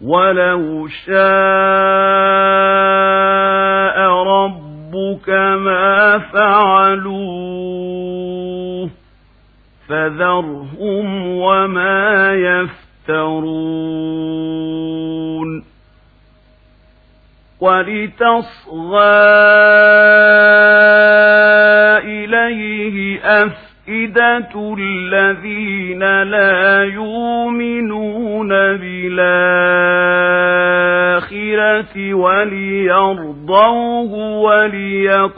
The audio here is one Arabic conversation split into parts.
ولو شاء ربك ما فعلوه فذرهم وما يفترون ولتصغى إليه أفئدة الذين لا يؤمنون بالآخرة وليرضوه وليقترفوا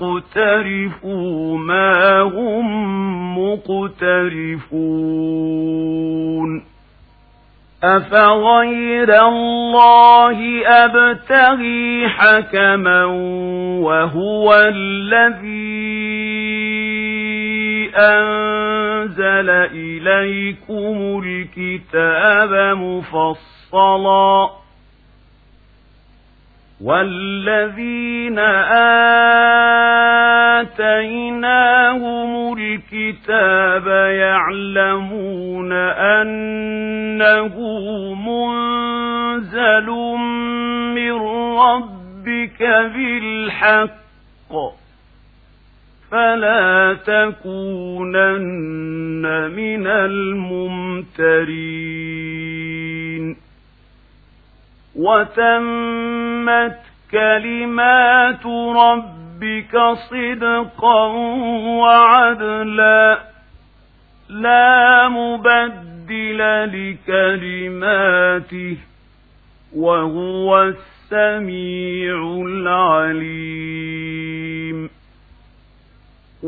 ما هم مقترفون أفغير الله أبتغي حكما وهو الذي أنزل إليكم الكتاب مفصلا والذين آتيناهم الكتاب يعلمون أنه منزل من ربك بالحق فلا تكونن من الممترين. وتمت كلمات ربك صدقا وعدلا. لا مبدل لكلماته وهو السميع العليم.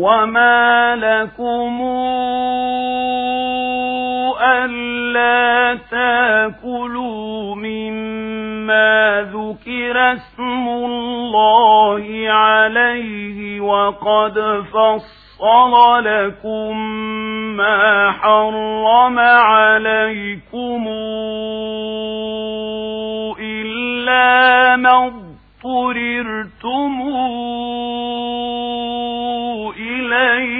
وما لكم ألا تاكلوا مما ذكر اسم الله عليه وقد فصل لكم ما حرم عليكم إلا ما اضطررتم إليه